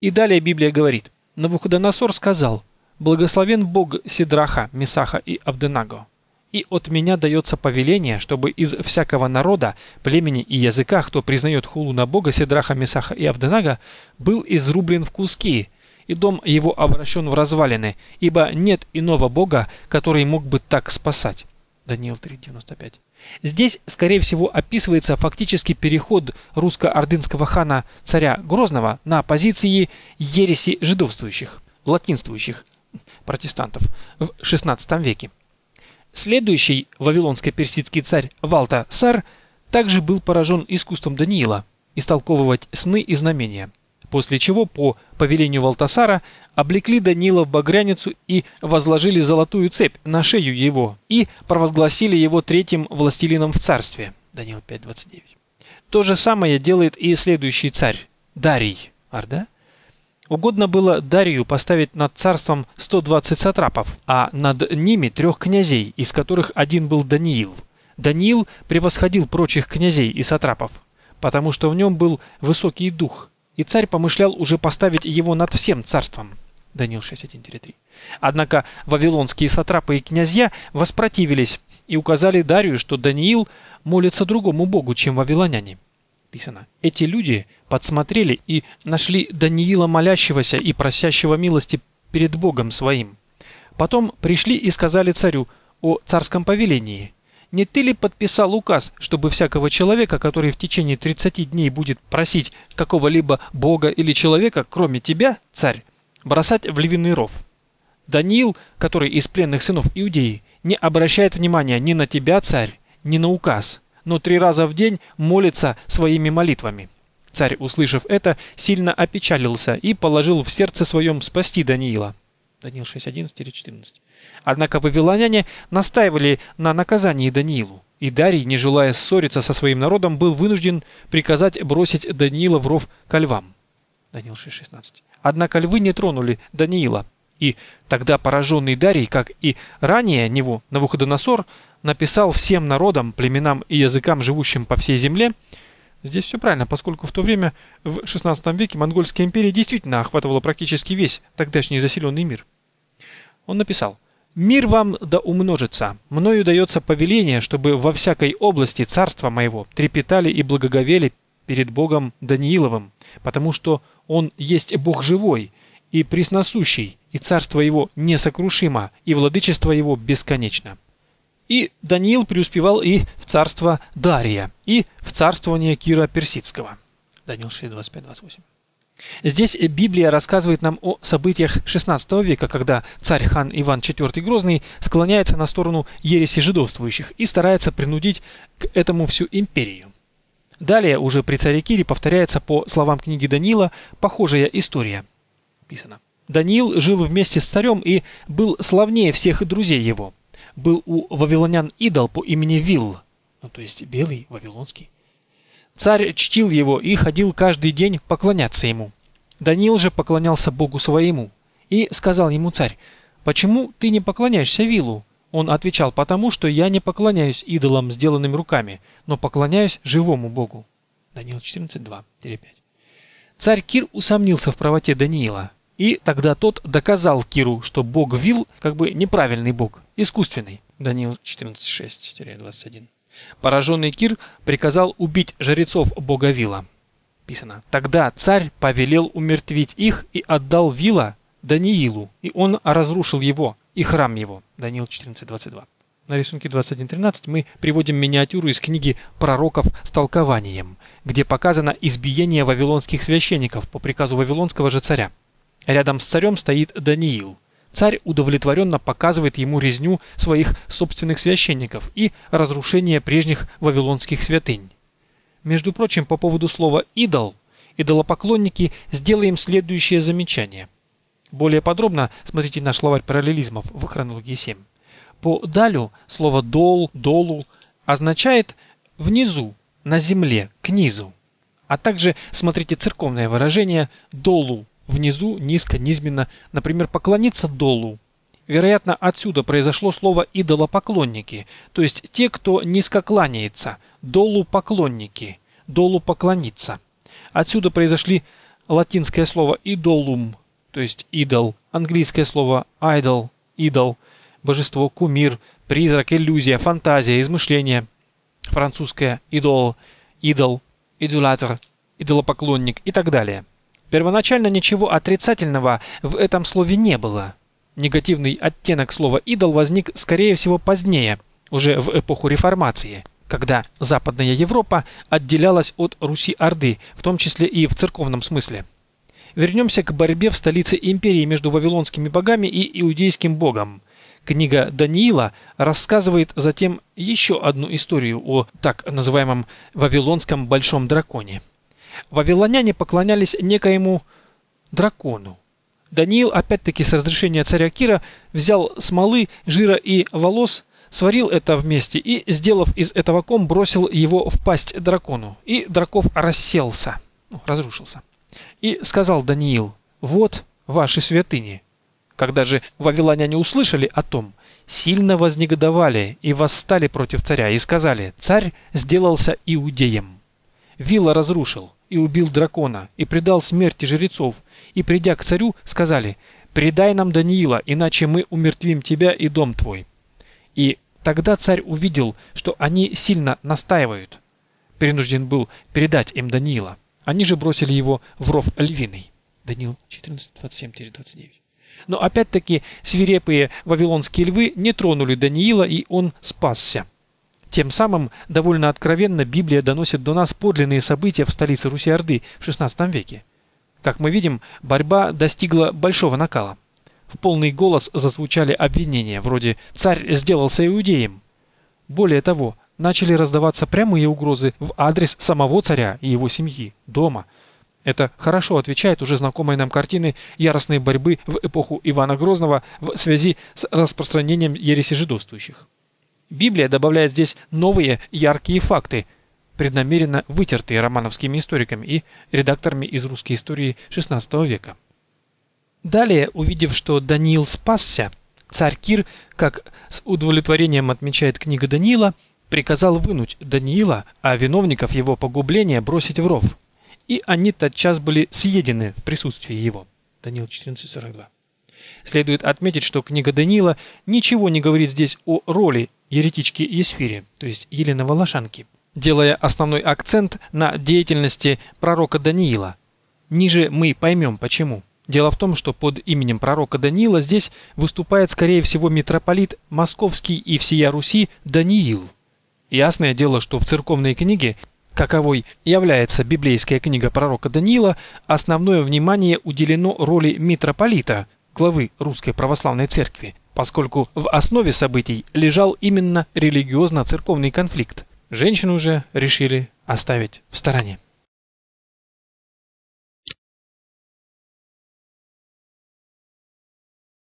И далее Библия говорит, Навуходоносор сказал, «Благословен Бог Сидраха, Месаха и Авденаго, и от меня дается повеление, чтобы из всякого народа, племени и языка, кто признает хулу на Бога Сидраха, Месаха и Авденага, был изрублен в куски, и дом его обращен в развалины, ибо нет иного Бога, который мог бы так спасать». Даниил 3.95. Здесь, скорее всего, описывается фактический переход русско-ордынского хана царя Грозного на позиции ереси жидовствующих, латинствующих протестантов в XVI веке. Следующий вавилонско-персидский царь Валта-Сар также был поражен искусством Даниила истолковывать сны и знамения – после чего по повелению Валтасара облекли Данила в багряницу и возложили золотую цепь на шею его и провозгласили его третьим властелином в царстве. Даниил 5.29. То же самое делает и следующий царь, Дарий. Арда? Угодно было Дарию поставить над царством 120 сатрапов, а над ними трех князей, из которых один был Даниил. Даниил превосходил прочих князей и сатрапов, потому что в нем был высокий дух – и царь помышлял уже поставить его над всем царством. Даниил 6.1-3. Однако вавилонские сатрапы и князья воспротивились и указали Дарию, что Даниил молится другому богу, чем вавилоняне. Писано. Эти люди подсмотрели и нашли Даниила молящегося и просящего милости перед Богом своим. Потом пришли и сказали царю о царском повелении, не ты ли подписал указ, чтобы всякого человека, который в течение 30 дней будет просить какого-либо бога или человека, кроме тебя, царь, бросать в львиный ров? Даниил, который из пленных сынов Иудеи, не обращает внимания ни на тебя, царь, ни на указ, но три раза в день молится своими молитвами. Царь, услышав это, сильно опечалился и положил в сердце своем спасти Даниила. Даниил 6.11-14. Однако вавилоняне настаивали на наказании Даниилу, и Дарий, не желая ссориться со своим народом, был вынужден приказать бросить Даниила в ров ко львам. Даниил 6.16. Однако львы не тронули Даниила, и тогда пораженный Дарий, как и ранее него Навуходоносор, написал всем народам, племенам и языкам, живущим по всей земле, Здесь все правильно, поскольку в то время, в XVI веке, Монгольская империя действительно охватывала практически весь тогдашний заселенный мир. Он написал «Мир вам да умножится. Мною дается повеление, чтобы во всякой области царства моего трепетали и благоговели перед Богом Данииловым, потому что Он есть Бог живой и пресносущий, и царство Его несокрушимо, и владычество Его бесконечно». И Даниил преуспевал и в царство Дария, и в царствование Кира Персидского. Даниил 6, 25-28. Здесь Библия рассказывает нам о событиях XVI века, когда царь хан Иван IV Грозный склоняется на сторону ереси жидовствующих и старается принудить к этому всю империю. Далее уже при царе Кире повторяется по словам книги Даниила похожая история. Писано. Даниил жил вместе с царем и был славнее всех друзей его. Был у вавилонян идол по имени Вилл, ну, то есть белый, вавилонский. Царь чтил его и ходил каждый день поклоняться ему. Даниил же поклонялся Богу своему. И сказал ему царь, «Почему ты не поклоняешься Вилу?» Он отвечал, «Потому что я не поклоняюсь идолам, сделанным руками, но поклоняюсь живому Богу». Даниил 14.2-5. Царь Кир усомнился в правоте Даниила. И тогда тот доказал Киру, что бог Вил как бы неправильный бог, искусственный. Даниил 14.6-21. Пораженный Кир приказал убить жрецов бога Вила. Писано. Тогда царь повелел умертвить их и отдал Вила Даниилу, и он разрушил его и храм его. Даниил 14.22. На рисунке 21.13 мы приводим миниатюру из книги пророков с толкованием, где показано избиение вавилонских священников по приказу вавилонского же царя. Рядом с царем стоит Даниил. Царь удовлетворенно показывает ему резню своих собственных священников и разрушение прежних вавилонских святынь. Между прочим, по поводу слова «идол» идолопоклонники сделаем следующее замечание. Более подробно смотрите наш словарь параллелизмов в хронологии 7. По «далю» слово «дол», «долу» означает «внизу», «на земле», «к низу». А также смотрите церковное выражение «долу», внизу, низко, низменно, например, поклониться долу. Вероятно, отсюда произошло слово идолопоклонники, то есть те, кто низко кланяется, долу поклонники, долу поклониться. Отсюда произошли латинское слово «идолум», то есть «идол», английское слово «idol», «идол», божество, кумир, призрак, иллюзия, фантазия, измышление, французское «идол», «идол», «идолатор», «идолопоклонник» и так далее. Первоначально ничего отрицательного в этом слове не было. Негативный оттенок слова «идол» возник, скорее всего, позднее, уже в эпоху реформации – когда Западная Европа отделялась от Руси-Орды, в том числе и в церковном смысле. Вернемся к борьбе в столице империи между вавилонскими богами и иудейским богом. Книга Даниила рассказывает затем еще одну историю о так называемом Вавилонском Большом Драконе. Вавилоняне поклонялись некоему дракону. Даниил, опять-таки с разрешения царя Кира, взял смолы, жира и волос – сварил это вместе и, сделав из этого ком, бросил его в пасть дракону. И драков расселся, ну, разрушился. И сказал Даниил, вот ваши святыни. Когда же вавилоняне услышали о том, сильно вознегодовали и восстали против царя и сказали, царь сделался иудеем. Вилла разрушил и убил дракона и предал смерти жрецов, и, придя к царю, сказали, «Предай нам Даниила, иначе мы умертвим тебя и дом твой». И тогда царь увидел, что они сильно настаивают. Принужден был передать им Даниила. Они же бросили его в ров львиный. Даниил 14, 27-29. Но опять-таки свирепые вавилонские львы не тронули Даниила, и он спасся. Тем самым довольно откровенно Библия доносит до нас подлинные события в столице Руси-Орды в XVI веке. Как мы видим, борьба достигла большого накала. В полный голос зазвучали обвинения, вроде «царь сделался иудеем». Более того, начали раздаваться прямые угрозы в адрес самого царя и его семьи, дома. Это хорошо отвечает уже знакомой нам картины яростной борьбы в эпоху Ивана Грозного в связи с распространением ереси жидовствующих. Библия добавляет здесь новые яркие факты, преднамеренно вытертые романовскими историками и редакторами из русской истории XVI века. Далее, увидев, что Даниил спасся, царь Кир, как с удовлетворением отмечает книга Даниила, приказал вынуть Даниила, а виновников его погубления бросить в ров. И они тотчас были съедены в присутствии его. Даниил 14.42. Следует отметить, что книга Даниила ничего не говорит здесь о роли еретички Есфири, то есть Елены Волошанки, делая основной акцент на деятельности пророка Даниила. Ниже мы поймем почему. Дело в том, что под именем пророка Даниила здесь выступает, скорее всего, митрополит Московский и всея Руси Даниил. Ясное дело, что в церковной книге, каковой является библейская книга пророка Даниила, основное внимание уделено роли митрополита, главы Русской Православной Церкви, поскольку в основе событий лежал именно религиозно-церковный конфликт. Женщину же решили оставить в стороне.